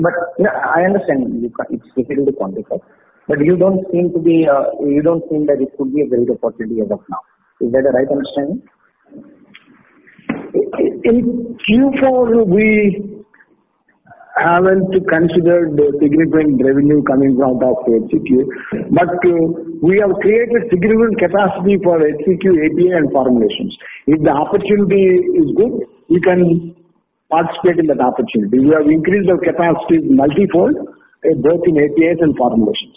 But I understand you ca- it's difficult to quantify, but you don't seem to be, uh, you don't seem that it could be a great opportunity as of now. Is that the right understanding? In Q4, we haven't considered the significant revenue coming out of HCQ, but uh, we have created significant capacity for HCQ API and formulations. If the opportunity is good, we can participate in that opportunity. We have increased our capacity multifold, uh, both in APIs and formulations.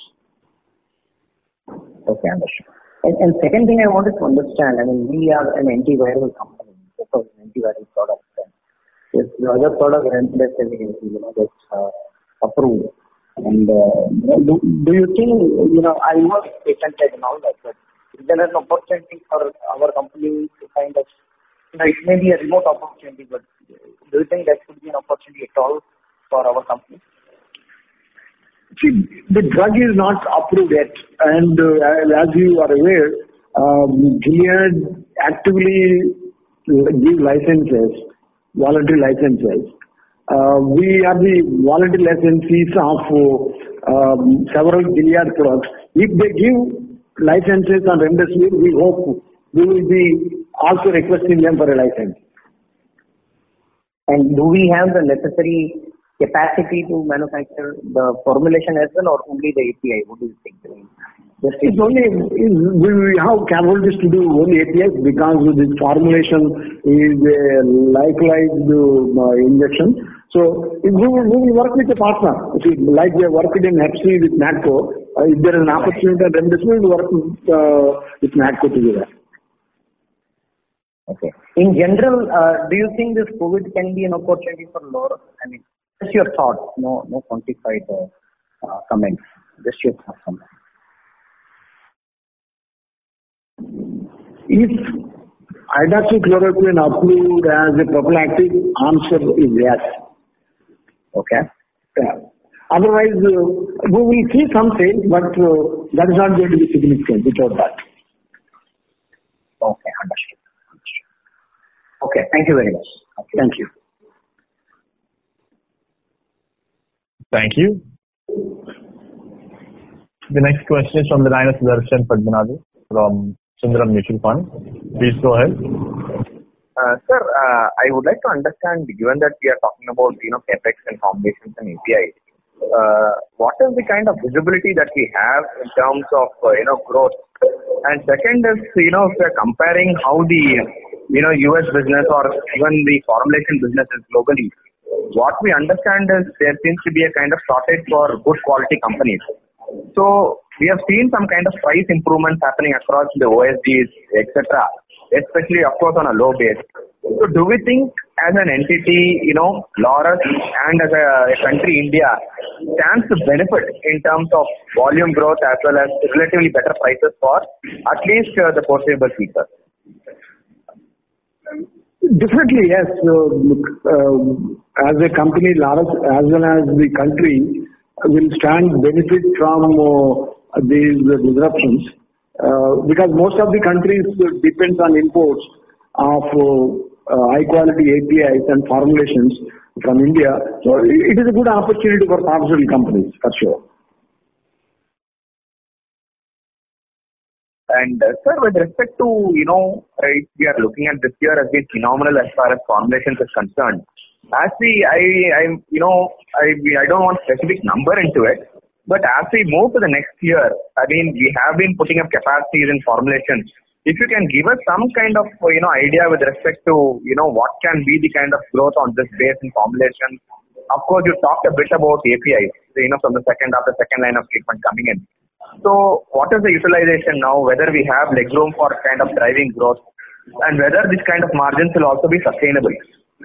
Okay, understood. And, second thing I wanted to understand, I mean, we are an antiviral company, on antiviral products. If the other product remdesivir, you know, gets uh, approved, and uh, do, do you think, you know, I know it's patented and all that, but is there an opportunity for our company to kind of, it may be a remote opportunity, but do you think that could be an opportunity at all for our company? See, the drug is not approved yet, and uh, as you are aware, um, Gilead actively give licenses, voluntary licenses. Uh, we are the voluntary licensees of uh, um, several Gilead products. If they give licenses on remdesivir, we hope we will be also requesting them for a license. And do we have the necessary capacity to manufacture the formulation as well, or only the API? What do you think? Just It's only we have capabilities to do only APIs because this formulation is a lyophilized uh, injection. So if we will, we will work with a partner. See, like we have worked in C with NATCO. Uh, if there is an opportunity then we will work with, uh, with NATCO together. Okay. In general, uh, do you think this COVID can be an opportunity for Laurus? I mean, just your thoughts, no, no quantified uh, uh, comments. Just your thoughts on that. If hydroxychloroquine approved as a prophylactic, answer is yes. Okay. Yeah. Otherwise, uh, we will see some sales, but uh, that is not going to be significant without that. Okay. Understood. Okay, thank you very much. Thank you. Thank you. The next question is from the line of Darshan Padmanabhi from Sundaram Mutual Fund. Please go ahead. Uh, Sir, uh, I would like to understand, given that we are talking about, you know, CapEx and formulations and API, uh, what is the kind of visibility that we have in terms of, uh, you know, growth? And second is, you know, if we are comparing how the, you know, U.S. business or even the formulation businesses globally, what we understand is there seems to be a kind of shortage for good quality companies. So we have seen some kind of price improvements happening across the OSDs, etc., especially, of course, on a low base. So do we think as an entity, you know, Laurus and as a, a country, India, stands to benefit in terms of volume growth as well as relatively better prices for at least uh, the foreseeable future? Definitely, yes. Uh, as a company, as well as the country, will stand benefit from uh, these disruptions uh, because most of the countries depends on imports of uh, high quality APIs and formulations from India. So it is a good opportunity for pharmaceutical companies for sure. And uh, sir, with respect to, you know, right, we are looking at this year as been phenomenal as far as formulations is concerned. As we, I, I, you know, I, I don't want specific number into it, but as we move to the next year, I mean, we have been putting up capacities in formulations. If you can give us some kind of, you know, idea with respect to, you know, what can be the kind of growth on this base in formulation. Of course, you talked a bit about APIs, you know, from the second after second line of treatment coming in. So what is the utilization now, whether we have legroom for kind of driving growth, and whether this kind of margins will also be sustainable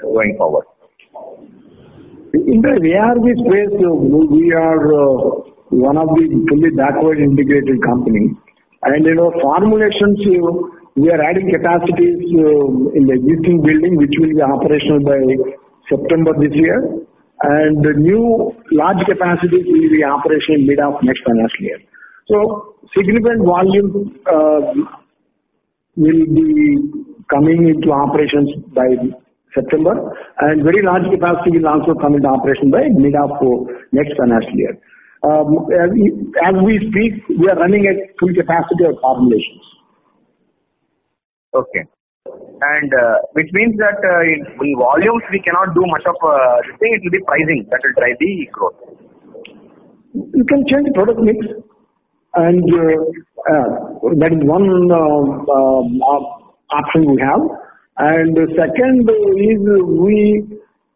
going forward? In the ARV space, uh, we are uh, one of the fully backward integrated company. And, you know, formulations, uh, we are adding capacities in the existing building, which will be operational by September this year. And the new large capacities will be operational mid of next financial year. So significant volume uh, will be coming into operations by September, and very large capacity will also come into operation by mid of next financial year. Um, as we speak, we are running at full capacity of formulations. Okay. And uh, which means that uh, in volumes, we cannot do much of uh, this thing. It will be pricing that will drive the growth. You can change product mix, and uh, uh, that is one uh, option we have. And the second is we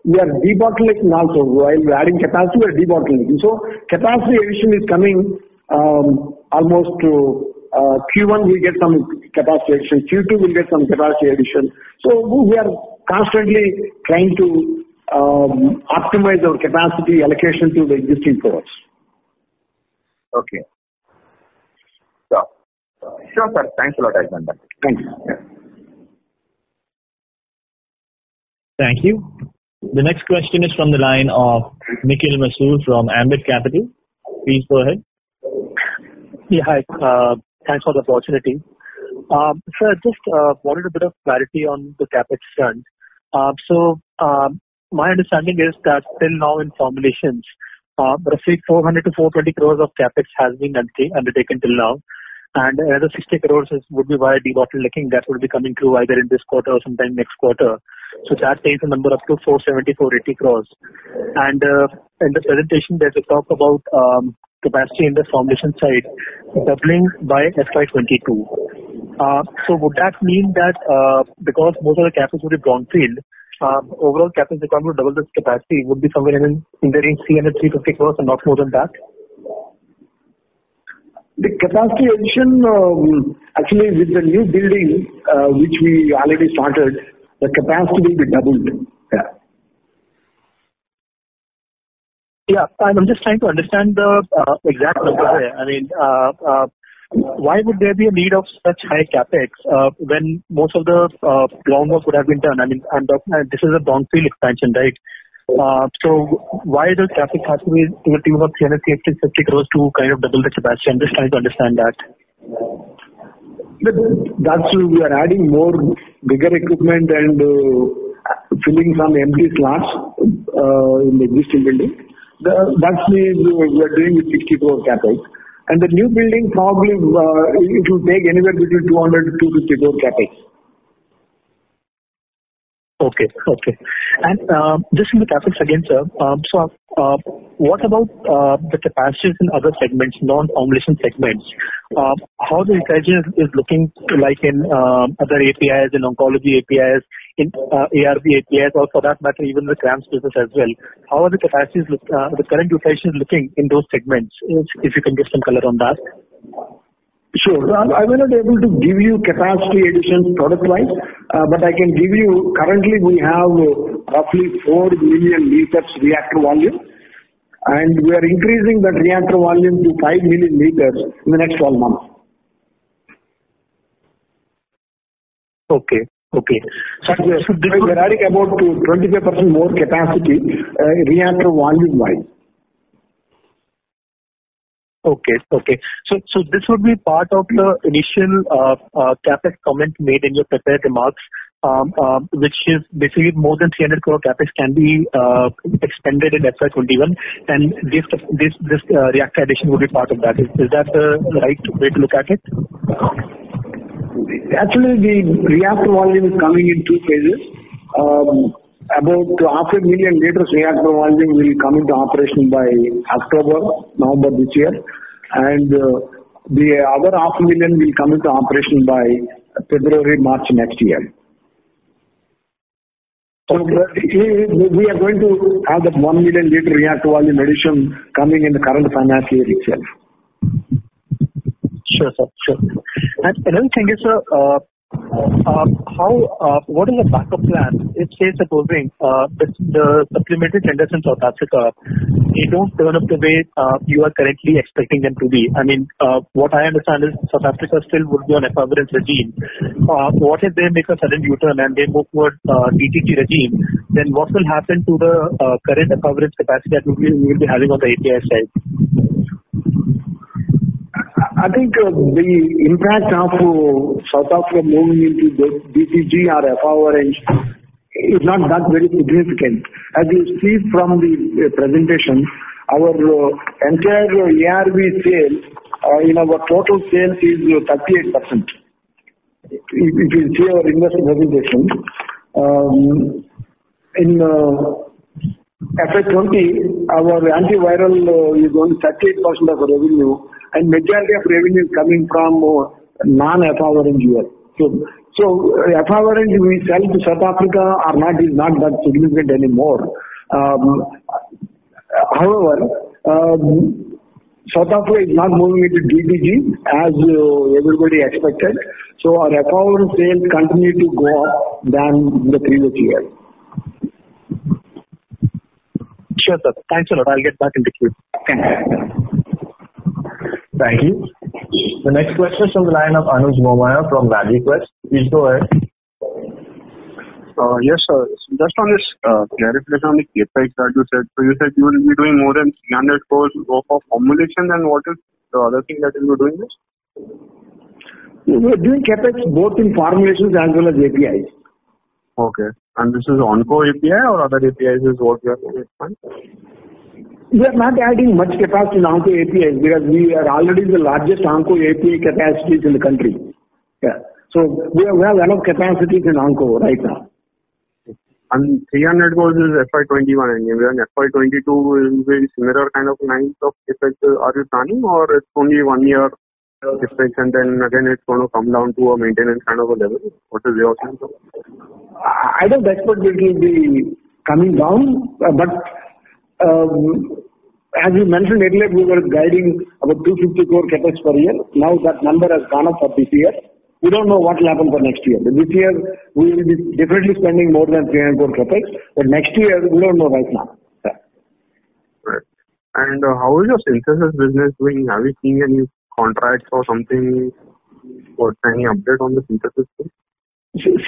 we are debottlenecking also. While adding capacity, we are debottlenecking. So capacity addition is coming um, almost to Q1, we get some capacity addition. Q2, we'll get some capacity addition. So we are constantly trying to um, optimize our capacity allocation to the existing products. Okay. Sure, sir. Thanks a lot. I'll come back. Thanks. Thank you. The next question is from the line of Nikhil Mathur from Ambit Capital. Please go ahead. Yeah, hi. Uh, thanks for the opportunity. Um, sir, just uh, wanted a bit of clarity on the CapEx front. Um, so, um, my understanding is that till now in formulations, uh, roughly 400 to 420 crores of CapEx has been undertaken till now, and another 60 crore would be via debottlenecking that would be coming through either in this quarter or sometime next quarter. So that takes the number up to 470 crore-480 crore. Uh, in the presentation, there's a talk about um, capacity in the formulation side doubling by FY22. Uh, so Would that mean that uh, because most of the CapEx will be brownfield, um, overall CapEx requirement to double this capacity would be somewhere in the range 300 crore-350 crore and not more than that? The capacity addition, um, actually with the new building uh, which we already started, the capacity will be doubled. Yeah. Yeah. I'm just trying to understand the uh, exact number there. I mean, uh, why would there be a need of such high CapEx when most of the groundwork would have been done? I mean, this is a brownfield expansion, right? Uh, so, why does CapEx have to be to the tune of 300 crore-350 crore to kind of double the capacity? I'm just trying to understand that. That's we are adding more bigger equipment and uh, filling some empty slots uh, in the existing building. That's we are doing with 60 crore CapEx. The new building probably it will take anywhere between 200 crore-250 crore CapEx. Okay. Okay. And um, just in the CapEx again, sir. Um, so uh, what about uh, the capacities in other segments, non-formulation segments? Um, how the utilization is looking like in other APIs, in oncology APIs, in uh, ARV APIs, or for that matter, even the CRAMS business as well. How are the capacities, the current utilizations looking in those segments? If you can give some color on that. Sure. I may not able to give you capacity additions product-wise, uh, but I can give you currently we have uh, roughly 4 million liters reactor volume, and we are increasing that reactor volume to 5 million liters in the next 12 months. Okay. Okay. So, We are adding about 25% more capacity uh, reactor volume-wise. Okay. Okay. So so this would be part of the initial uh, uh, CapEx comment made in your prepared remarks, um, um, which is basically more than 300 crore CapEx can be uh, expended in FY 2021, and this reactor addition would be part of that. Is that the right way to look at it? Actually, the reactor volume is coming in two phases. Um, About half a million liters reactor volume will come into operation by October, November this year, and uh, the other half a million will come into operation by February, March next year. So we are going to have that 1 million liter reactor volume addition coming in the current financial year itself. Sure, sir. Sure. And Another thing is, uh, Um, uh, what is the backup plan if, say, supposing uh, the supplementary tenders in South Africa, they don't turn up the way uh, you are currently expecting them to be? I mean, what I understand is South Africa still would be on equivalence regime. What if they make a sudden U-turn and they move towards DTG regime, then what will happen to the current equivalence capacity that we will be having on the API side? I think the impact of South Africa moving into DTG or FORH is not that very significant. As you see from the uh, presentation, our uh, entire ARV sale uh, in our total sales is uh, 38%. If, if you see our investor presentation, um, in uh, FY20, our antiviral uh, is only 38% of the revenue, and majority of revenue is coming from uh, non-efavirenz US. So, so uh, we sell to South Africa are not is not that significant anymore. Um, however, um, South Africa is not moving into DTG as uh, everybody expected. So our efavirenz sales continue to go up than the previous year. Sure, sir. Thanks a lot. I'll get back in the queue. Thank you. The next question is from the line of Anuj Momaya from ValueQuest. Please go ahead. Uh, Yes, sir. So Just on this uh, clarification on the CapEx that you said. So you said you will be doing more than 300 crores worth of formulation, and what is the other thing that you will be doing this? We're doing capex both in formulations as well as APIs. Okay. And this is Onco API or other APIs is what you are going to expand? We are not adding much capacity in onco APIs because we are already the largest onco API capacities in the country. Yeah. So we have, we have enough capacities in onco right now. And 300 crores is FY21, and even FY22 will be similar kind of lines of uh, are you planning, or it's only one year CapEx and then again it's going to come down to a maintenance kind of a level? What is your sense of I I don't expect it will be coming down, but as you mentioned earlier, we were guiding about 250 crore capex per year. Now that number has gone up for this year. We don't know what will happen for next year. This year, we will be definitely spending more than 300 crore capex, but next year, we don't know right now. Yeah. Right. And uh, how is your synthesis business doing? Have you seen any contracts or something? Or any update on the synthesis thing?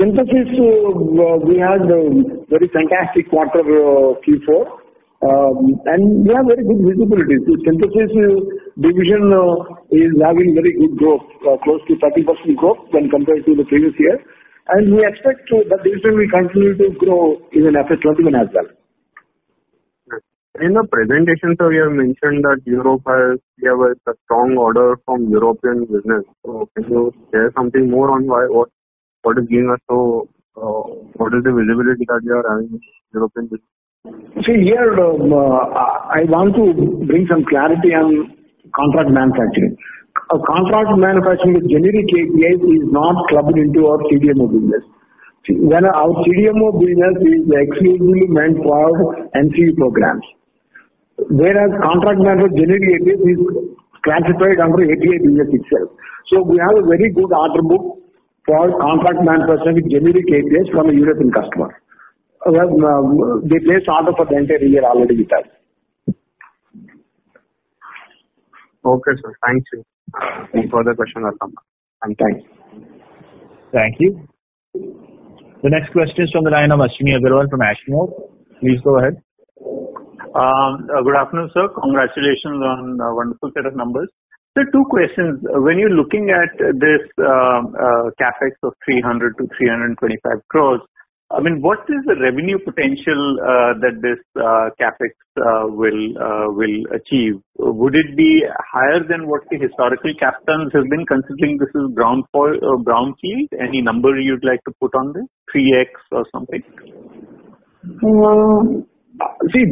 Synthesis, uh, we had a very fantastic quarter uh, Q4, um, and we have very good visibility. The synthesis uh, division uh, is having very good growth, uh, close to 30% growth when compared to the previous year. And we expect that division will continue to grow even after 21 as well. In the presentation, sir, you have mentioned that Europe has, a, strong order from European business. So can you share something more on why, what, is giving us so, uh, what is the visibility that you are having in European business? See, here, um, uh, I want to bring some clarity on contract manufacturing. Contract manufacturing with generic APIs is not clubbed into our CDMO business. When our CDMO business is exclusively meant for NCE programs, whereas contract manufacturing generic APIs is classified under API business itself. So we have a very good order book for contract manufacturing with generic APIs from a European customer. Uh, Well, um, they placed order for the entire year already with us. Okay, sir. Thank you. Any further question will come. Thank you. Thanks. Thank you. The next question is from the line of Ashwini Agarwal from Ashmore. Please go ahead. Um, uh, Good afternoon, sir. Congratulations on a wonderful set of numbers. So two questions. Uh, When you're looking at this uh, CapEx of 300 to 325 crores, I mean, what is the revenue potential uh, that this uh, CapEx uh, will will achieve? Would it be higher than what the historical captains have been, considering this is brownfield? Any number you'd like to put on this? 3x or something? See,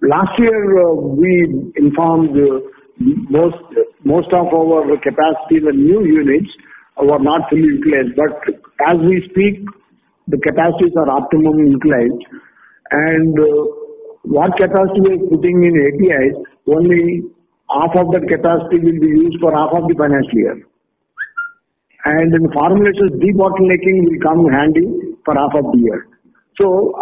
last year, we informed most most of our capacity, the new units were not fully utilized. But as we speak, the capacities are optimum utilized. And uh, what capacity we are putting in APIs, only half of that capacity will be used for half of the financial year. And in formulations, debottlenecking will come handy for half of the year. So,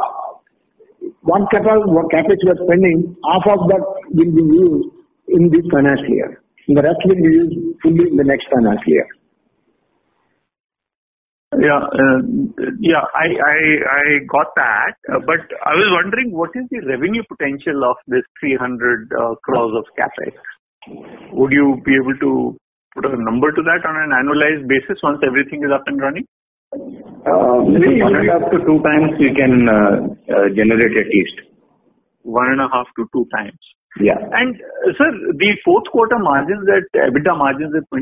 what capex, what capex we are spending, half of that will be used in this financial year. And The rest will be used fully in the next financial year. Yeah, uh, yeah, I I I got that. Uh, But I was wondering, what is the revenue potential of this 300 uh, crores of CapEx? Would you be able to put a number to that on an annualized basis once everything is up and running? Uh, Maybe one and a half to two times we can uh, uh, generate at least. One and a half to two times. Yeah. And uh, sir, the fourth quarter margins at EBITDA margins at 23%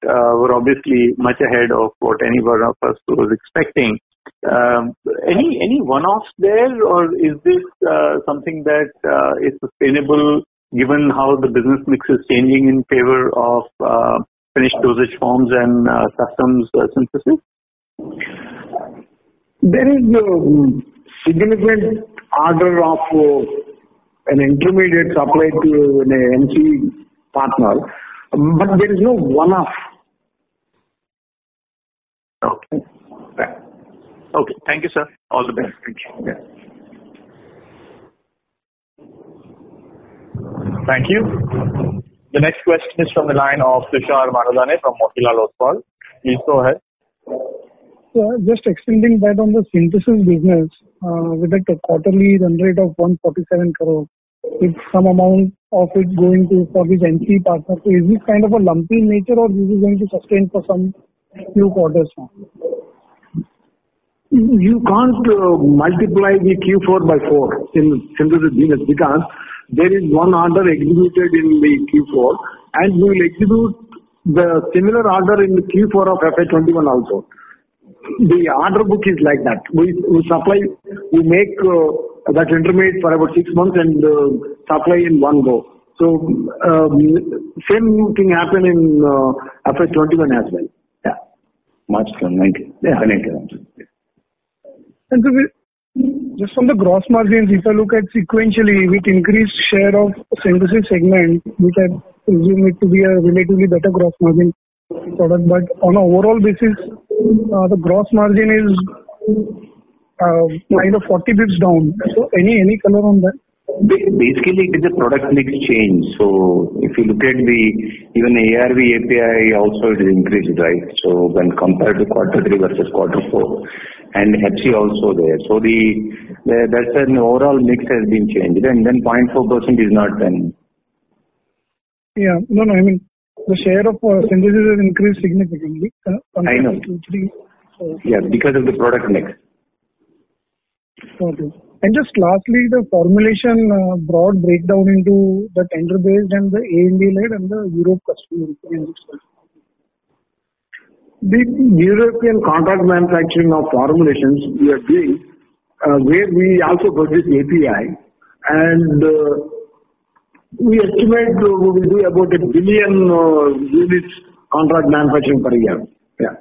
uh, were obviously much ahead of what any one of us was expecting. Um, any any one-offs there, or is this uh, something that uh, is sustainable given how the business mix is changing in favor of uh, finished dosage forms and uh, customs uh, synthesis? There is a significant order of uh, an intermediate supply to an MC partner, but there is no one-off. Okay. Okay. Thank you, sir. All the best. Thank Yeah. Thank you. The next question is from the line of Tushar Manudhane from Motilal Oswal. Please go ahead. So just extending that on the synthesis business, uh, with a quarterly run rate of 147 crore, with some amount of it going to for this NC partner. So is this kind of a lumpy nature or is this is going to sustain for some few quarters now? You can't uh, multiply the Q4 by 4 in synthesis business because there is one order executed in the Q4 and we will execute the similar order in the Q4 of FY21 also. The order book is like that. We, we supply, we make uh, that intermediate for about six months and uh, supply in one go. So um, same thing happened in uh, FY21 as well. Yeah. March 19. Yeah. 19. And so we- just from the gross margins, if I look at sequentially with increased share of synthesis segment, which I presume it to be a relatively better gross margin product, but on an overall basis, the gross margin is uh, kind of 40 bits down. So any any color on that? Basically, it is a product mix change. So if you look at the even ARV API also it is increased, right? So when compared to quarter three versus quarter four, and HC also there. So the, the that's an overall mix has been changed, and then 0.4 percent is not then. Yeah. No, no, I mean, the share of uh, synthesis has increased significantly. uh, I know. compared Q3. So, Yeah, because of the product mix. got it. And just lastly, the formulation uh, broad breakdown into the tender-based and the ANDA-led and the Europe customer. The European contract manufacturing of formulations we are doing, uh, where we also produce API, and uh, we estimate uh, we will do about a billion uh, units contract manufacturing per year. Yeah.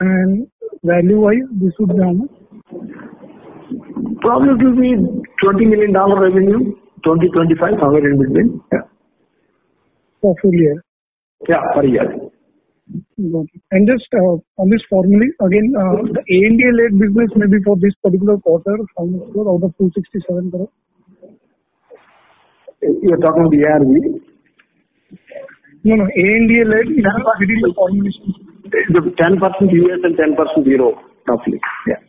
And value-wise, this would be how much? Probably it will be $20 million revenue, 20, 25, somewhere in between. Yeah. For full year. Yeah, per year. Got it. And just uh, on this formula, again, uh, the ANDA-led business maybe for this particular quarter, how much out of 267 crore? You're talking the ARV. No, no, ANDA-led within the formulation. The 10% US and 10% Euro, roughly. Yeah.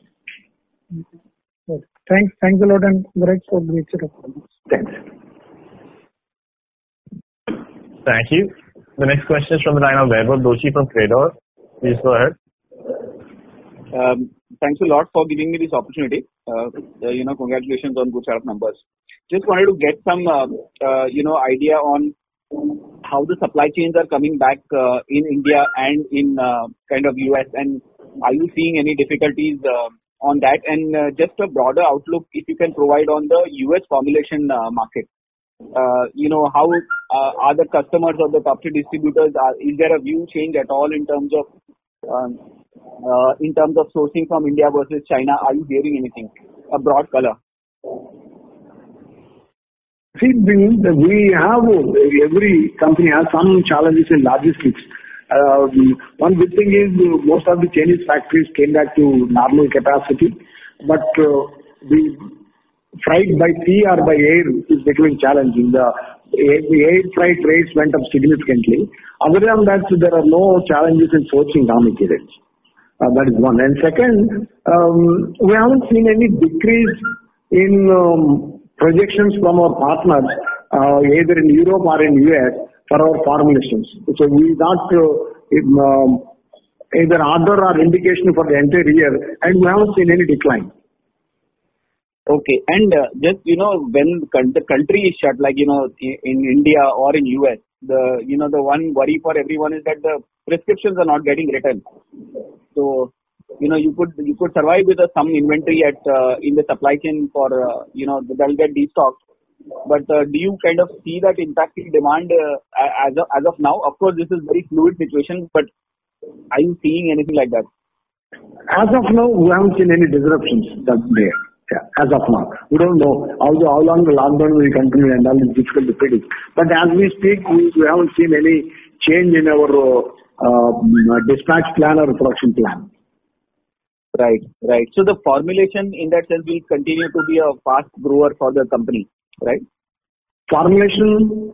Okay. Thanks. Thanks a lot, and congrats for great set of numbers. Thanks. Thank you. The next question is from the line of Vaibhav Doshi from Credor. Please go ahead. Um, Thanks a lot for giving me this opportunity. Uh, uh, You know, congratulations on good set of numbers. Just wanted to get some, uh, uh, you know, idea on how the supply chains are coming back uh, in India and in kind of U.S., and are you seeing any difficulties on that? And just a broader outlook, if you can provide on the U.S. formulation market. You know, how are the customers or the top three distributors, is there a view change at all in terms of um, in terms of sourcing from India versus China? Are you hearing anything? A broad color. See, we have, every company has some challenges in logistics. Um, One good thing is most of the Chinese factories came back to normal capacity, but uh, the freight by sea or by air is becoming challenging. The air the air freight rates went up significantly. Other than that, there are no challenges in sourcing raw materials. Uh, That is one. And second, um, we haven't seen any decrease in um, projections from our partners, uh, either in Europe or in U.S., for our formulations. So we uh, um, either order or indication for the entire year, and we haven't seen any decline. Okay. And uh, just, you know, when the country is shut, like, you know, in India or in US, the, you know, the one worry for everyone is that the prescriptions are not getting written. So, you know, you could, you could survive with uh, some inventory at, uh, in the supply chain for, uh, you know, that'll get destocked. But uh, do you kind of see that impacting demand uh, as of, as of now? Of course, this is very fluid situation, but are you seeing anything like that? As of now, we haven't seen any disruptions that. Yeah, as of now. We don't know how, how long the lockdown will continue and all is difficult to predict. But as we speak, we, we haven't seen any change in our uh, uh, dispatch plan or production plan. Right. Right. So the formulation in that sense will continue to be a fast grower for the company, right? Formulation,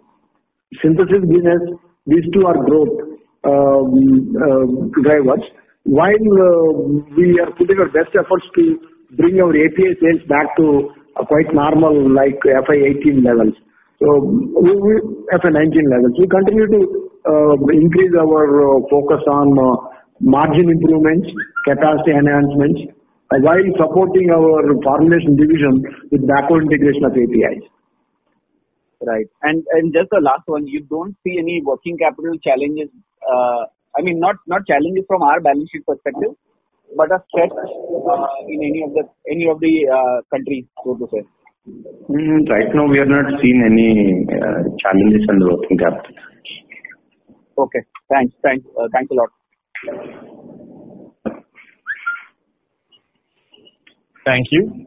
synthesis business, these two are growth um, uh, drivers. While uh, we are putting our best efforts to bring our API sales back to a quite normal like FY18 levels. So we, we FY19 levels. We continue to uh, increase our uh, focus on uh, margin improvements, capacity enhancements, while supporting our formulation division with backward integration of APIs. Right. And and just the last one, you don't see any working capital challenges. Uh, I mean, not not challenges from our balance sheet perspective, but a threat uh, in any of the any of the uh, countries, so to say. Mm, Right now, we have not seen any uh, challenges on the working capital. Okay. Thanks. Thanks. Uh, thanks a lot. Thank you.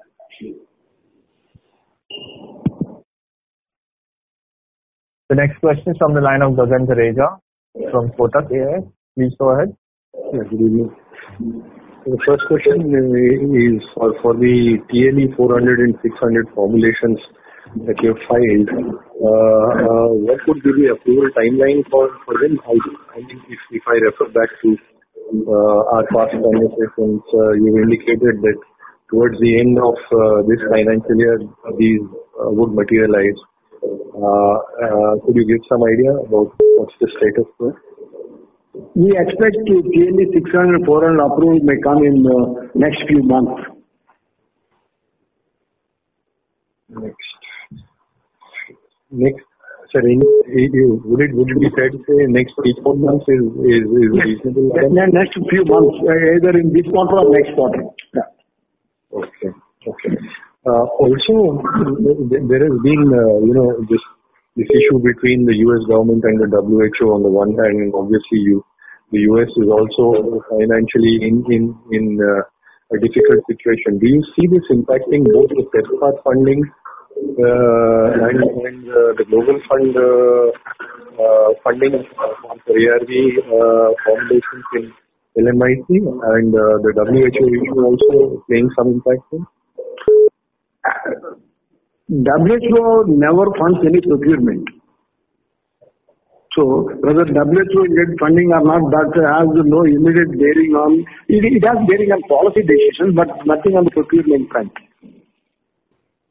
The next question is from the line of Gagan Thareja from Kotak AIS. Please go ahead. Yeah, good evening. The first question is for for the TLE 400 and 600 formulations that you have filed. uh, uh, What would be the approval timeline for for them? I I think if if I refer back to uh, our past conversations, uh, you indicated that towards the end of uh, this financial year, these uh, would materialize. Uh, uh, Could you give some idea about what's the status there? We expect to TLE 600, 400 approval may come in uh, next few months. Next. Next, sir, in- i- i- would it would it be fair to say next three, four months is is is reasonable? Ne- ne- Next few months, uh, either in this quarter or next quarter. Yeah. Okay. Okay. Uh, Also, there has been, uh, you know, this this issue between the U.S. government and the WHO on the one hand, and obviously you, the U.S. is also financially in in in uh, a difficult situation. Do you see this impacting both the PEPFAR funding and and uh, the Global Fund uh, uh, funding uh, for ARV uh, formulations in LMIC and uh, the WHO issue also playing some impact? WHO never funds any procurement. So whether WHO get funding or not, that has no immediate bearing on. It it has bearing on policy decisions, but nothing on the procurement front.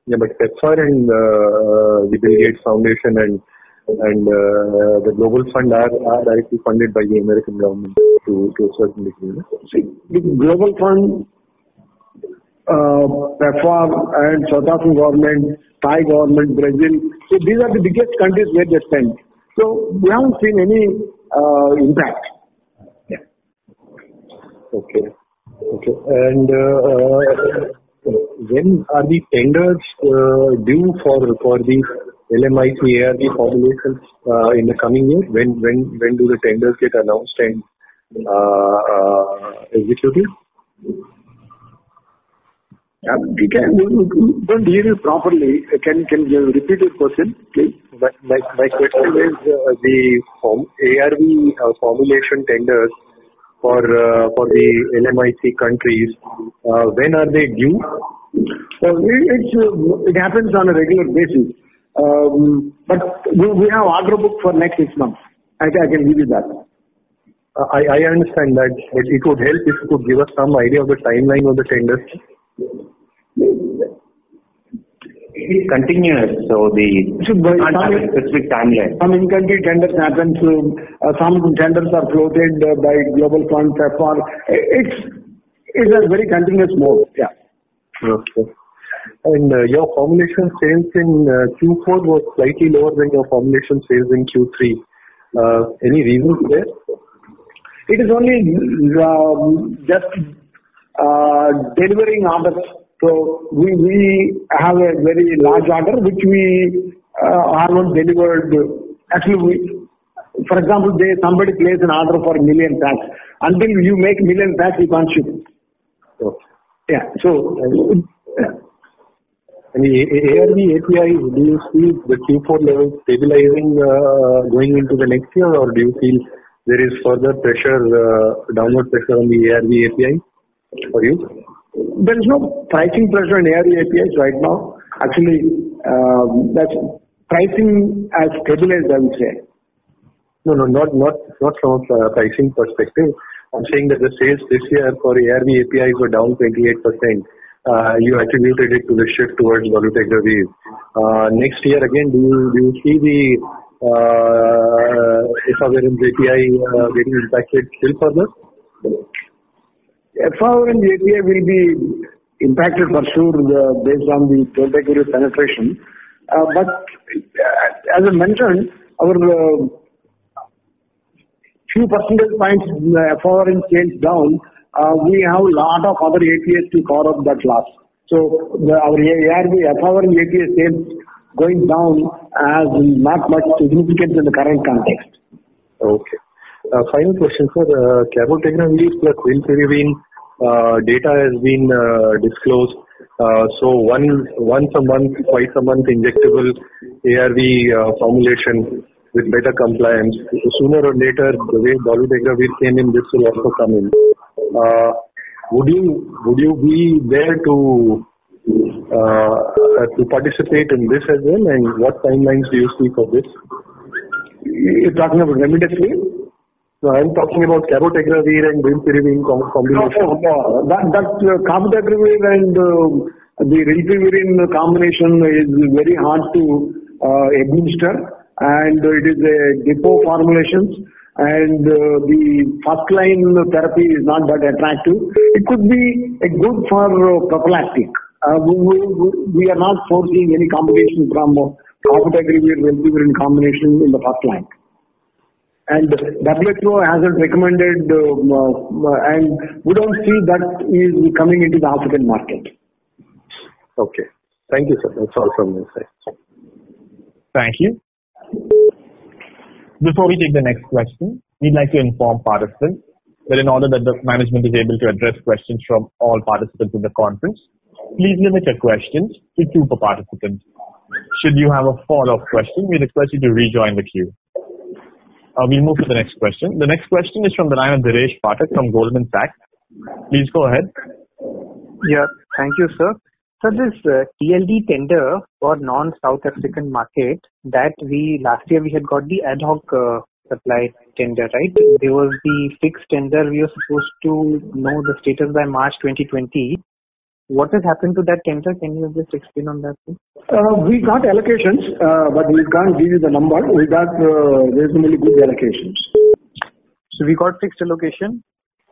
Yeah, but PEPFAR and uh, the Bill Gates Foundation and and uh, the Global Fund are, are directly funded by the American government to, to a certain degree. See, the Global Fund, uh, PEPFAR and South African government, Thai government, Brazil. So these are the biggest countries where they spend. So we haven't seen any uh, impact. Okay. Okay. And uh, uh, when are the tenders uh, due for for the LMIC ARV formulations uh, in the coming year? When when when do the tenders get announced and uh, executed? We don't hear you properly. Can can you repeat your question, please? My my my question is the form ARV formulation tenders for uh, for the LMIC countries, uh, when are they due? So it, it's, uh, it happens on a regular basis. Um, but we, we have order book for next six months. I, can- I can give you that. Uh, I I understand that, but it would help if you could give us some idea of the timeline of the tenders. It is continuous. So the So by not have a some- specific timeline. Some in-country tenders happen, so uh, some tenders are floated uh, by global funds for, it's, it's a very continuous mode, yeah. Okay. And uh, your formulation sales in uh, Q4 was slightly lower than your formulation sales in Q3. Uh, Any reason there? It is only um, just uh, delivering orders. So we, we have a very large order which we uh, have not delivered. Actually, we, for example, they, somebody places an order for a million packs. Until you make million packs, you can't ship. Okay. Yeah, so, yeah. And the ARV API, do you see the Q4 level stabilizing uh, going into the next year, or do you feel there is further pressure, uh, downward pressure on the ARV API for you? There is no pricing pressure in ARV APIs right now. Actually, um, that's pricing has stabilized, I would say. No, no, not not not from a pricing perspective. I'm saying that the sales this year for ARV APIs were down 28%. Uh, You attributed it to the shift towards dolutegravir. Uh, Next year again, do you do you see the uh, efavirenz API uh, getting impacted still further? Efavirenz API will be impacted for sure uh, based on the dolutegravir penetration. Uh, But uh, as I mentioned, our uh, few percentage points uh, efavirenz sales down, uh, we have a lot of other APIs to cover up that loss. So the- our ARV efavirenz API sales going down has not much significant in the current context. Okay. Uh, Final question, sir. Uh, Cabotegravir plus uh, data has been uh, disclosed. Uh, So one once a month, twice a month injectable ARV uh, formulation with better compliance. Sooner or later, the way dolutegravir came in, this will also come in. Uh, Would you would you be there to uh, uh, to participate in this as well? And what timelines do you see for this? You're talking about remdesivir? No, I'm talking about cabotegravir and No, combination. no, no. That, that uh, cabotegravir and uh, the rilpivirine combination is very hard to uh, administer and it is a depot formulations and uh, the first line therapy is not that attractive. It could be a good for uh, prophylactic. Uh, we, we, are not foreseeing any combination from uh, cabotegravir rilpivirine combination in the first line. And WHO hasn't recommended, um, uh, and we don't see that is coming into the African market. Okay. Thank you, sir. That's all from my side. Thank you. Before we take the next question, we'd like to inform participants that in order that the management is able to address questions from all participants in the conference, please limit your questions to two per participant. Should you have a follow-up question, we request you to rejoin the queue. Uh, We'll move to the next question. The next question is from the line of Diresh Pathak from Goldman Sachs. Please go ahead. Yeah. Thank you, sir. So this uh, TLD tender for non-South African market, that we last year we had got the ad hoc uh, supply tender, right? There was the fixed tender. We were supposed to know the status by March 2020. What has happened to that tender? Can you just explain on that? Uh, we got allocations, uh, but we can't give you the number. We got uh, reasonably good allocations. So we got fixed allocation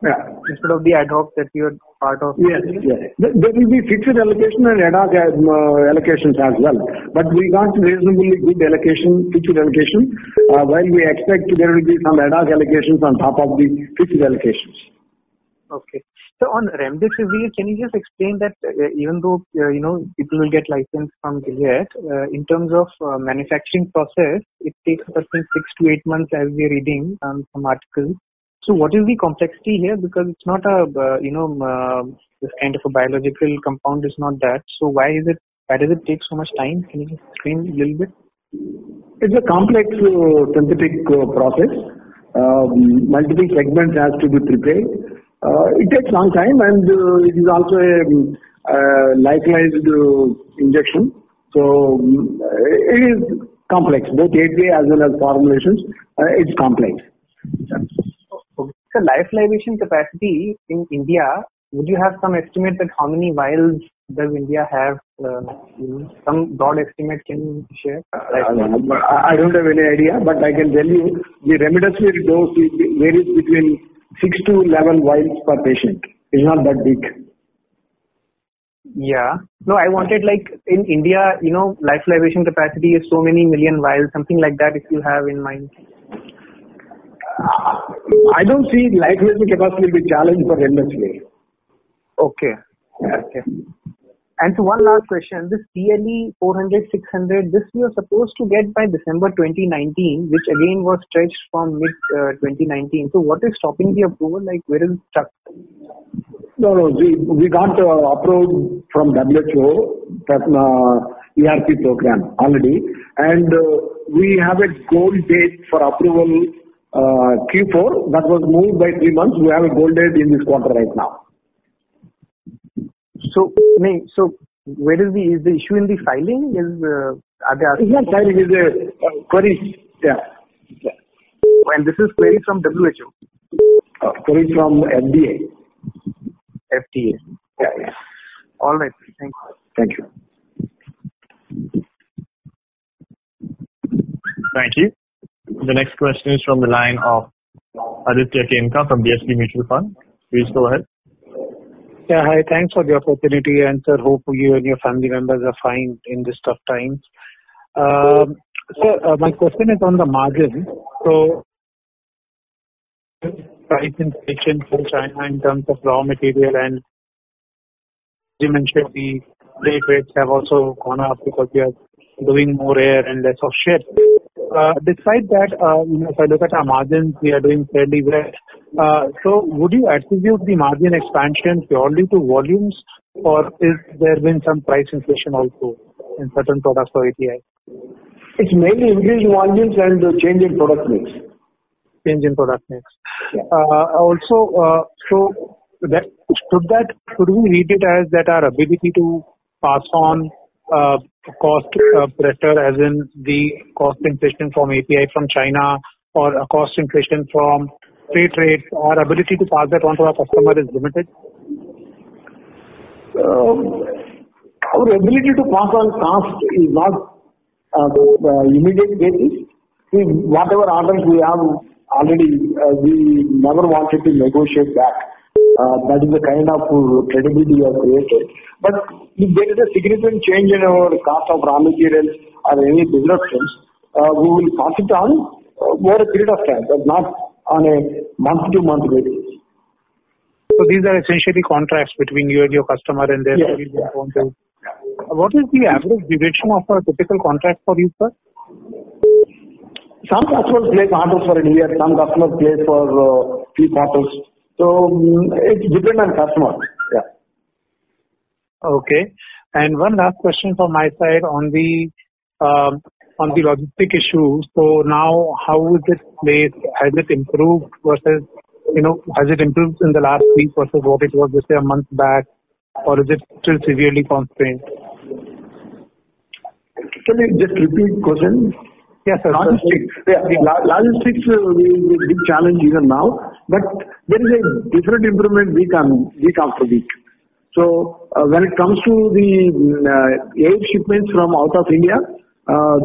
Yeah. instead of the ad hoc that we were part of. Yes, yes. There there will be fixed allocation and ad hoc um, uh, allocations as well. But we got reasonably good allocation, fixed allocation, uh, while we expect there will be some ad hoc allocations on top of the fixed allocations. Okay. So on remdesivir, can you just explain that uh, even though uh, you know people will get license from Gilead, uh, in terms of uh, manufacturing process, it takes think six to eight months as we're reading um, some articles. So what is the complexity here? Because it's not a uh, you know uh, this kind of a biological compound is not that. So why is it? Why does it take so much time? Can you just explain a little bit? It's a complex synthetic process. Um, multiple segments has to be prepared. Uh, it takes long time and uh, it is also a um, uh, lyophilized uh, injection. So um, it is complex, both API as well as formulations. Uh, it's complex. Okay. So lyophilization capacity in India, would you have some estimate that how many vials does India have? Uh, you know, some broad estimate can you share? I, I don't have any idea, but I can tell you the remdesivir dose varies between 6 to 11 vials per patient. It's not that big. Yeah. No, I wanted like in India, you know, lyophilization capacity is so many million vials, something like that if you have in mind. I don't see lyophilization capacity will be challenged for remdesivir. Okay. Okay. And so one last question. This PLE 400, 600, this we were supposed to get by December 2019, which again was stretched from mid uh, 2019. So what is stopping the approval? Like where is it stuck? No, no, we, we got uh, approved from WHO, that uh, ERP program already, and uh, we have a goal date for approval uh, Q4 that was moved by three months. We have a goal date in this quarter right now. So, no, so where is the is the issue in the filing? Is uh, are they It's asking? not filing, it's a uh, query. Yeah. yeah. And this is query from WHO, Uh, query from FDA. FDA. Yeah, yeah. All right. Thank you. Thank you. Thank you. The next question is from the line of Aditya Khemka from DSP Mutual Fund. Please go ahead. Yeah, hi. Thanks for the opportunity, and sir, hope you and your family members are fine in these tough times. Um, Sir, uh, my question is on the margin. So, price inflation from China in terms of raw material, and you mentioned the freight rates have also gone up because we are doing more air and less of ship. Uh, Despite that, uh, you know, if I look at our margins, we are doing fairly well. Uh, So would you attribute the margin expansion purely to volumes, or is there been some price inflation also in certain products or API? It's mainly increased volumes and uh, change in product mix. change in product mix. Uh, Also, uh, so that should that should we read it as that our ability to pass on uh, cost uh, pressure, as in the cost inflation from API from China or a cost inflation from freight rates, our ability to pass that on to our customer is limited? Um, Our ability to pass on cost is not uh, uh, immediate basis. See, whatever orders we have already, uh, we never wanted to negotiate back. Uh, That is the kind of uh, credibility we have created. But if there is a significant change in our cost of raw materials or any disruptions, uh, we will pass it on over a period of time, but not on a month-to-month basis. So these are essentially contracts between you and your customer, and therefore Yes, you want to. What is the average duration of a typical contract for you, sir? Some customers place orders for a year, some customers place for uh, few quarters. So mm, it depends on customer. Yeah. Okay. And one last question from my side on the um, on the logistic issue. So now, how is it placed? Has it improved versus, you know, has it improved in the last week versus what it was, let's say, a month back? Or is it still severely constrained? Can you just repeat question? Yes, sir. Logistics. Yeah, lo- logistics is a big challenge even now, but there is a different improvement week on week after week. So uh, when it comes to the mm, uh, air shipments from out of India, uh,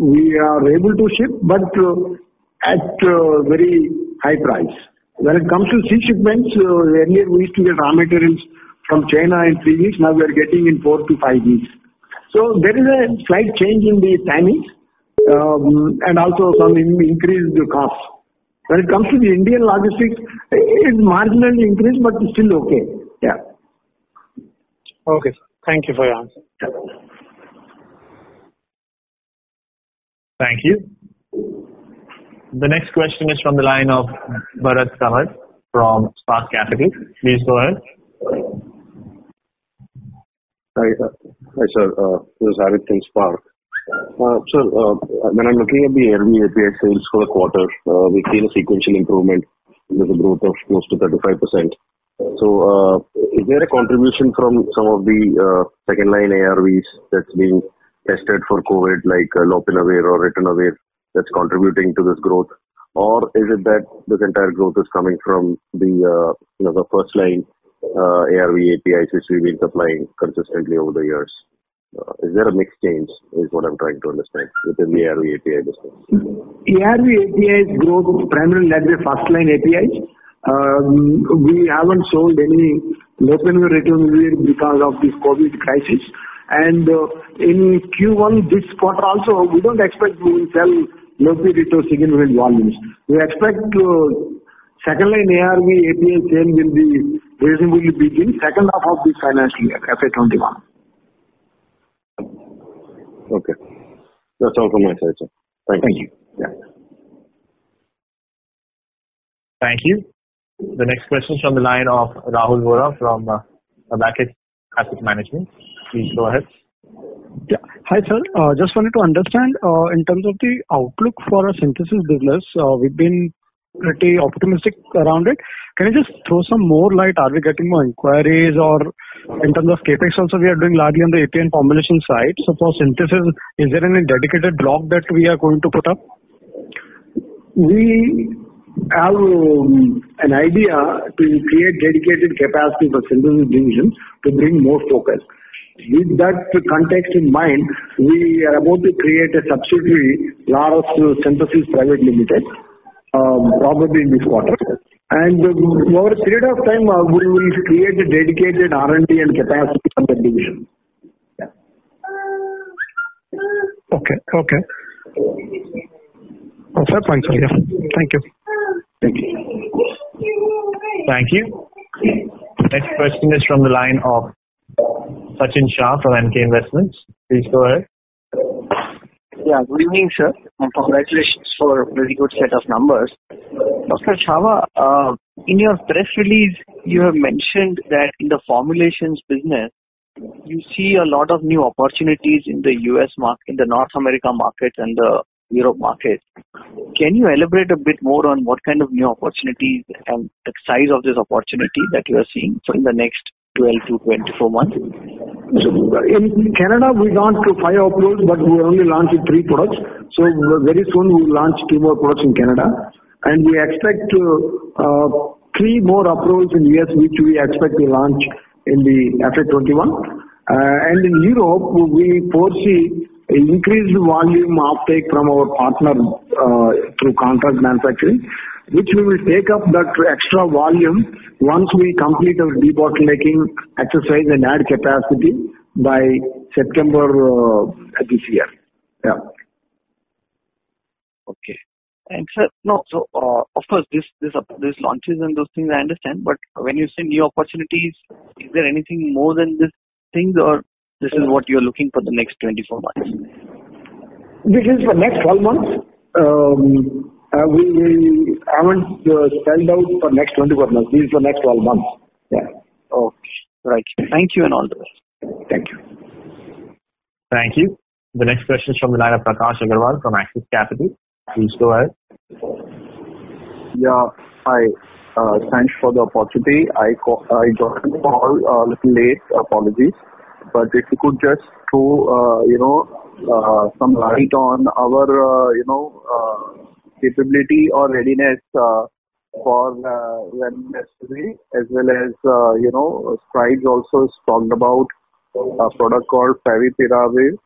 we are able to ship, but uh, at uh, very high price. When it comes to sea shipments, uh, earlier we used to get raw materials from China in three weeks. Now we are getting in four to five weeks. So there is a slight change in the timings um, and also some in- increased costs. When it comes to the Indian logistics, it's marginally increased, but still okay. Yeah. Okay. Thank you for your answer. Thank you. The next question is from the line of Bharat Kamat from Spark Capital. Please go ahead. Hi, uh, hi, sir. Uh, This is Harith from Spark. Uh, Sir, uh, when I'm looking at the ARV API sales for the quarter, uh, we've seen a sequential improvement with a growth of close to 35%. So, is there a contribution from some of the second-line ARVs that's being tested for COVID, like lopinavir or ritonavir, that's contributing to this growth? Or is it that this entire growth is coming from the, you know, the first line uh, ARV APIs which we've been supplying consistently over the years? Uh, is there a mix change? Is what I'm trying to understand within the ARV API business. ARV APIs growth primarily led by first line APIs. Um, we haven't sold any lopinavir because of this COVID crisis. And uh, in Q1 this quarter also, we don't expect we will sell lopinavir significant volumes. We expect uh, second line ARV API sale will be reasonably big in second half of this financial year, FY21. Okay. That's all from my side, sir. Thank, Thank you. Yeah. Thank you. The next question is from the line of Rahul Vora from uh, Abacus Asset Management. Please go ahead. Yeah. Hi, sir. Uh, Just wanted to understand, uh, in terms of the outlook for our synthesis business, uh, we've been pretty optimistic around it. Can you just throw some more light? Are we getting more inquiries or in terms of CapEx also, we are doing largely on the API and formulation side. So for synthesis, is there any dedicated block that we are going to put up? We have um, an idea to create dedicated capacity for synthesis division to bring more focus. With that context in mind, we are about to create a subsidiary, Laurus Synthesis Private Limited, um, probably in this quarter. And um, over a period of time, uh, we will create a dedicated R&D and capacity for the division. Okay. Okay. Oh, fair point, sir. Yeah. Thank you. Thank you. Thank you. Next question is from the line of Sachin Shah from MK Investments. Please go ahead. Yeah, good evening, sir, and congratulations for a very good set of numbers. Dr. Chava, uh, in your press release, you have mentioned that in the formulations business, you see a lot of new opportunities in the U.S. market, in the North America market and the Europe market. Can you elaborate a bit more on what kind of new opportunities and the size of this opportunity that you are seeing for in the next 12 to 24 months? So in Canada, we launched five approvals, but we only launched three products. So very soon we will launch two more products in Canada, and we expect uh, three more approvals in US, which we expect to launch in the FY21. Uh, and in Europe, we foresee increased volume offtake from our partner uh, through contract manufacturing, which we will take up that extra volume once we complete our debottlenecking exercise and add capacity by September uh, this year. Yeah. Okay. And sir, no, so uh, of course this this uh, this launches and those things I understand, but when you say new opportunities, is there anything more than this things, or this is what you're looking for the next 24 months? This is for next 12 months. Um, we, we haven't uh, spelled out for next 24 months. This is for next 12 months. Yeah. Okay. Right. Thank you and all the best. Thank you. Thank you. The next question is from the line of Prakash Agarwal from Axis Capital. Please go ahead. Yeah. Hi. Uh, thanks for the opportunity. I co- I got the call a little late. Apologies. But if you could just throw, uh, you know, uh, some light on our, uh, you know, uh, capability or readiness uh, for uh, remdesivir as well as, uh, you know, Strides also talked about a product called favipiravir.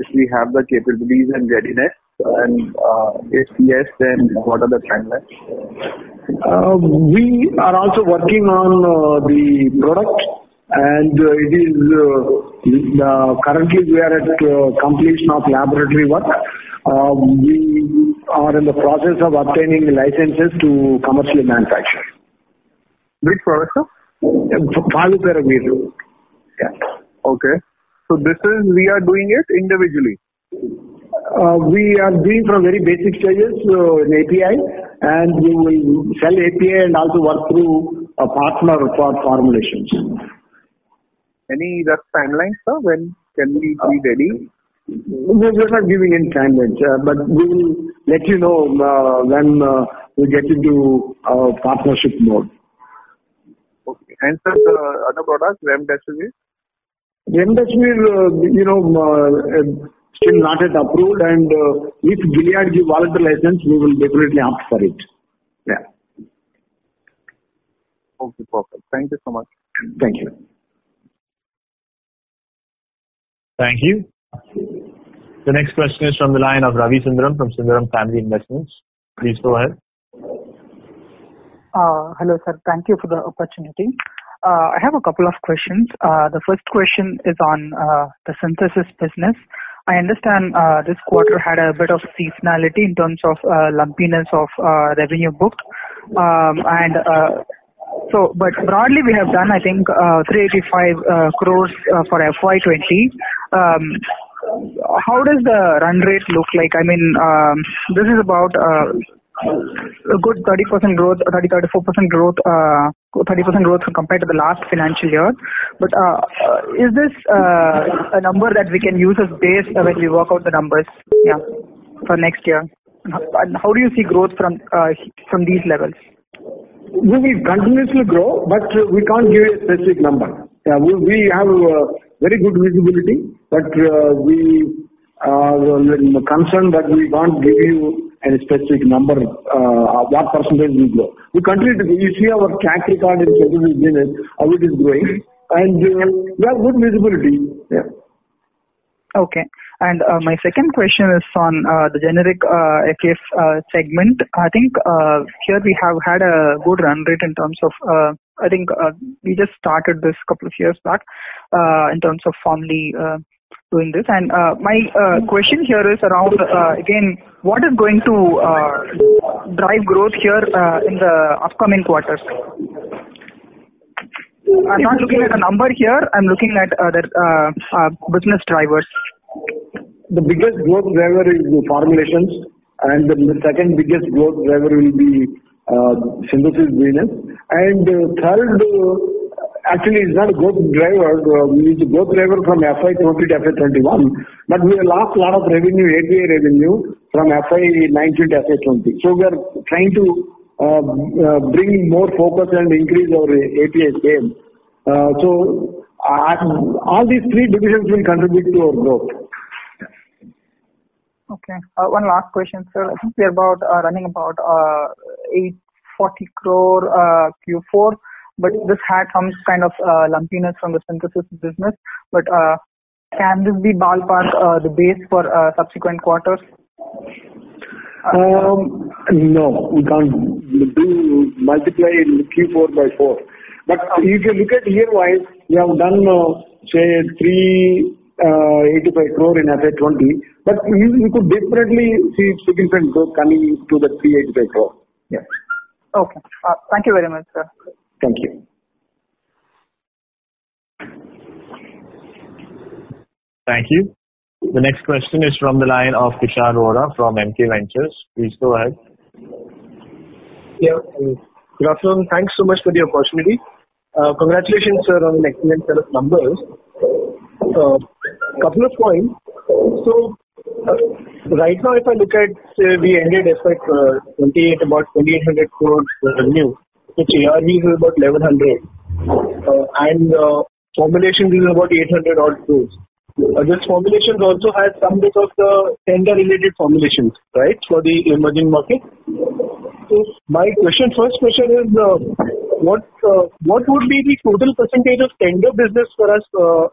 If we have the capabilities and readiness, and if yes, then what are the timelines? Uh, we are also working on the product and it is currently we are at completion of laboratory work. Uh, we are in the process of obtaining licenses to commercially manufacture. Which product, sir? Favipiravir. Yeah. Okay. So this is we are doing it individually. Uh, we are doing from very basic stages uh, in API, and we will sell API and also work through a partner for formulations. Any rough timeline, sir? When can we be ready? We- We're not giving any timelines, uh, but we will let you know uh, when uh, we get into uh, partnership mode. Okay. And sir, the other product, remdesivir? Remdesivir, uh, you know, uh, uh, still not yet approved, and uh, if Gilead give voluntary license, we will definitely opt for it. Yeah. Okay, perfect. Thank you so much. Thank you. Thank you. The next question is from the line of Ravi Sundaram from Sundaram Family Investments. Please go ahead. Uh, hello, sir. Thank you for the opportunity. Uh, I have a couple of questions. Uh, the first question is on uh, the synthesis business. I understand uh, this quarter had a bit of seasonality in terms of uh, lumpiness of revenue booked. Um, and so, but broadly, we have done, I think, uh, 385 uh, crores for FY20. Um, how does the run rate look like? I mean, um, this is about uh, a good 30% growth, 30 34% growth, uh, 30% growth compared to the last financial year. But uh, uh, is this uh, a number that we can use as base when we work out the numbers? Yeah, for next year. And how, do you see growth from uh, from these levels? We will continuously grow, but we can't give a specific number. Yeah, we, we have very good visibility, but uh, we are concerned that we can't give you any specific number, uh, what percentage we grow. We continue to, you see our track record in synthesis business, how it is growing, and uh, we have good visibility. Yeah. Okay. And my second question is on the generic uh, segment. I think here we have had a good run rate in terms of, I think uh, we just started this couple of years back uh, in terms of formally uh, doing this. And uh, my uh, question here is around, uh, again, what is going to drive growth here in the upcoming quarters? I'm not looking at a number here. I'm looking at the uh, business drivers. The biggest growth driver is the formulations, and the second biggest growth driver will be synthesis business. And uh, third, uh, actually, it's not a growth driver. Uh, it's a growth driver from FY20 to FY21. But we have lost a lot of revenue, API revenue, from FY19 to FY20. So we are trying to uh, uh, bring more focus and increase our API. Uh, so uh, all these three divisions will contribute to our growth. Okay. Uh, one last question, sir. I think we're about uh, running about uh, 840 crore uh, Q4, but this had some kind of lumpiness from the synthesis business. But can this be ballpark the base for subsequent quarters? Um, no, we can't do multiply Q4 by 4. But if you look at year-wise, we have done, say, 385 crore in FY20, but you, you could definitely see significant growth coming to the 385 crore. Yeah. Okay. Uh, thank you very much, sir. Thank you. Thank you. The next question is from the line of Kishar Rohra from MK Ventures. Please go ahead. Yeah. Good afternoon. Thanks so much for the opportunity. Uh, Congratulations, sir, on an excellent set of numbers. Uh, Couple of points. So, right now, if I look at, we ended FY uh, 28 about 2,800 crores revenue, which ARV is about 1,100, uh, and uh, formulations is about 800 odd crores. Uh, This formulations also has some bit of the tender-related formulations, right, for the emerging market. So my question, first question is, what what would be the total percentage of tender business for us?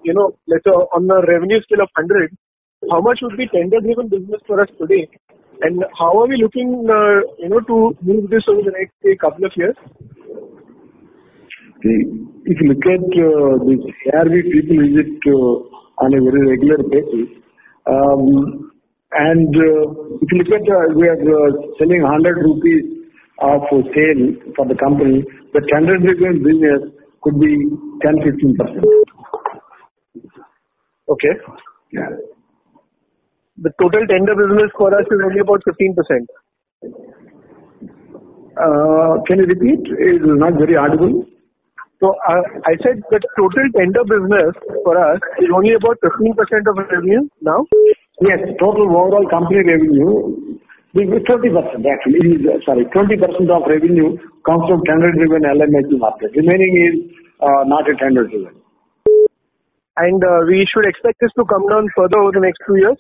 You know, let's say on a revenue scale of 100, how much would be tender-driven business for us today? And how are we looking, uh, you know, to move this over the next say, couple of years? See, if you look at uh, this ARV people visit uh, on a very regular basis, um, and uh, if you look at, uh, we are uh, selling 100 rupees of sale for the company, the tender driven business could be 10-15%. Okay. Yeah. The total tender business for us is only about 15%. Uh, can you repeat? It is not very audible. So uh, I said that total tender business for us is only about 15% of revenue now. Yes, total overall company revenue is 20% actually. Is, uh, sorry, 20% of revenue comes from tender-driven LMIC market. Remaining is uh, not a tender-driven. And uh, we should expect this to come down further over the next two years.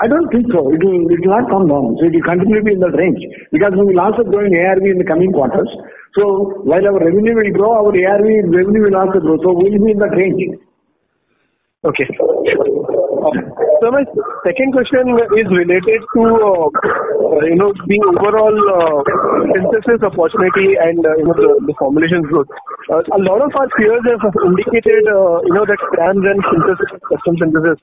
I don't think so. It will, it will not come down. So it will continue to be in that range because we will also grow in ARV in the coming quarters. So while our revenue will grow, our ARV revenue will also grow. So we will be in that range. Okay. So my second question is related to uh, uh, you know the overall uh, synthesis opportunity and uh, you know the, the formulation growth. Uh, a lot of our peers have indicated uh, you know that CRAMS and synthesis, custom synthesis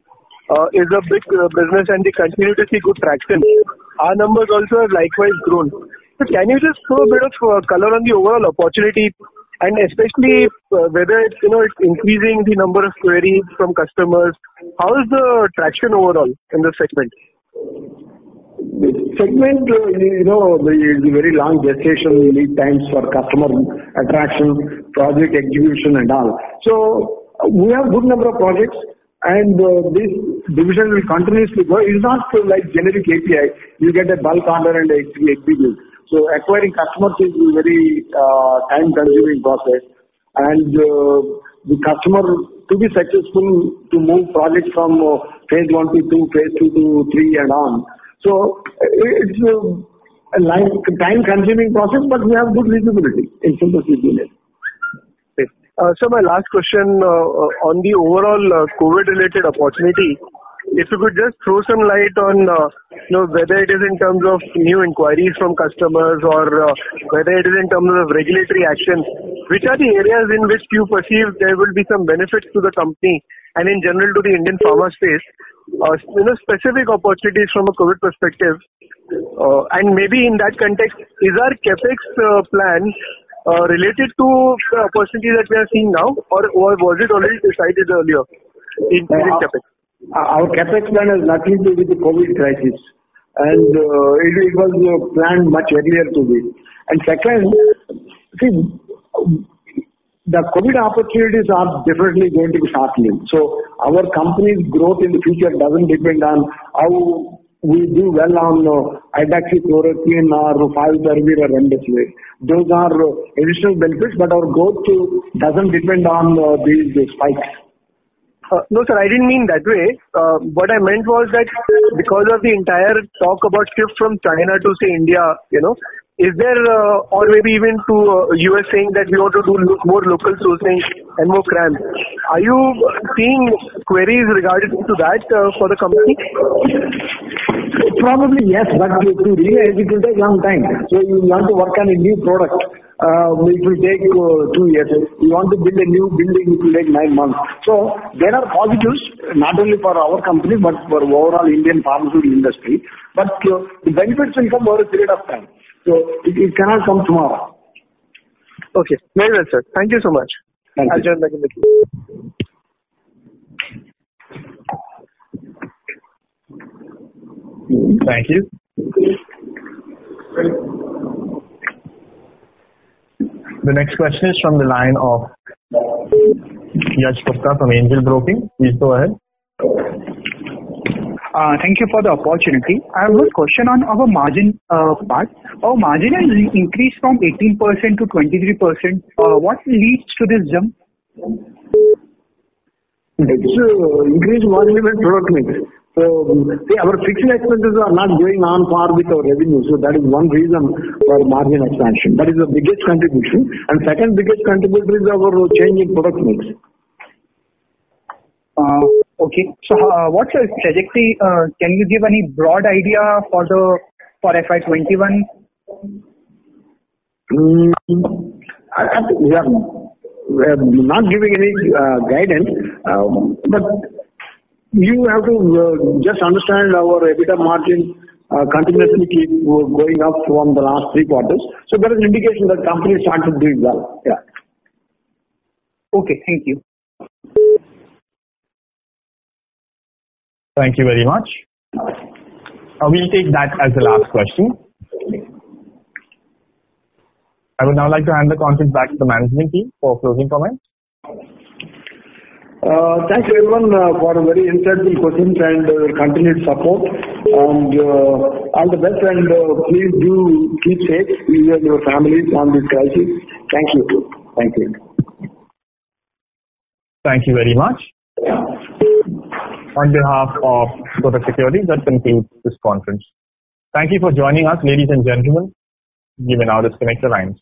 uh, is a big uh, business and they continue to see good traction. Our numbers also have likewise grown. So can you just throw a bit of uh, color on the overall opportunity and especially uh, whether it's you know it's increasing the number of queries from customers? How is the traction overall in this segment? The segment, uh, you know, the, the very long gestation lead times for customer attraction, project execution and all. So uh, we have good number of projects and uh, this division will continuously grow. It's not like generic API. You get a bulk order and ex- execute. So acquiring customers is a very uh, time consuming process and uh, the customer to be successful to move projects from uh, phase one to two, phase two to three and on. So it's a time consuming process, but we have good visibility in unit. Uh, so my last question on the overall COVID-related opportunity, if you could just throw some light on, uh, you know, whether it is in terms of new inquiries from customers or uh, whether it is in terms of regulatory action, which are the areas in which you perceive there will be some benefits to the company and in general to the Indian pharma space, uh, you know, specific opportunities from a COVID perspective. Uh, and maybe in that context, is our capex uh, plan uh, related to the opportunities that we are seeing now, or, or was it already decided earlier in capex? Our capex plan has nothing to do with the COVID crisis, and uh, it, was uh, planned much earlier to be. And second, see, the COVID opportunities are definitely going to be short-lived. So our company's growth in the future doesn't depend on how we do well on uh, hydroxychloroquine or favipiravir or remdesivir. Those are uh, additional benefits, but our growth uh, doesn't depend on uh, these spikes. Uh, no, sir, I didn't mean that way. Uh, what I meant was that because of the entire talk about shift from China to say India, you know, is there, uh, or maybe even to uh, US saying that we want to do lo- more local sourcing and more CRAMs. Are you seeing queries regarding to that uh, for the company? Probably yes, but to realize it will take long time. So you want to work on a new product, uh, it will take uh, two years. You want to build a new building, it will take nine months. So there are positives, not only for our company, but for overall Indian pharmaceutical industry. But uh, the benefits will come over a period of time. So it, it cannot come tomorrow. Okay, very well, sir. Thank you so much. Thank I'll you. join back in the queue. Thank you. The next question is from the line of Yash Gupta from Angel Broking. Please go ahead. Uh, Thank you for the opportunity. I have a question on our margin uh, part. Our margin has increased from 18% to 23%. Uh, What leads to this jump? It's uh, increased volume and product mix. So see, our fixed expenses are not going on par with our revenue. So that is one reason for margin expansion. That is the biggest contribution. And second biggest contributor is our change in product mix. Uh, Okay. So, uh, what's the trajectory? uh, Can you give any broad idea for the for FY 21? Mm, I, I we are, we are not giving any uh, guidance, um, but you have to uh, just understand our EBITDA margin uh, continuously keep going up from the last three quarters. So there is an indication that company started doing well. Yeah. Okay. Thank you. Thank you very much. Uh, we'll take that as the last question. I would now like to hand the conference back to the management team for closing comments. Uh, Thanks everyone uh, for very insightful questions and uh, continued support. And all the best and please do keep safe, you and your families on this crisis. Thank you. Thank you. Thank you very much. On behalf of Kotak Securities, that concludes this conference. Thank you for joining us, ladies and gentlemen. You may now disconnect your lines.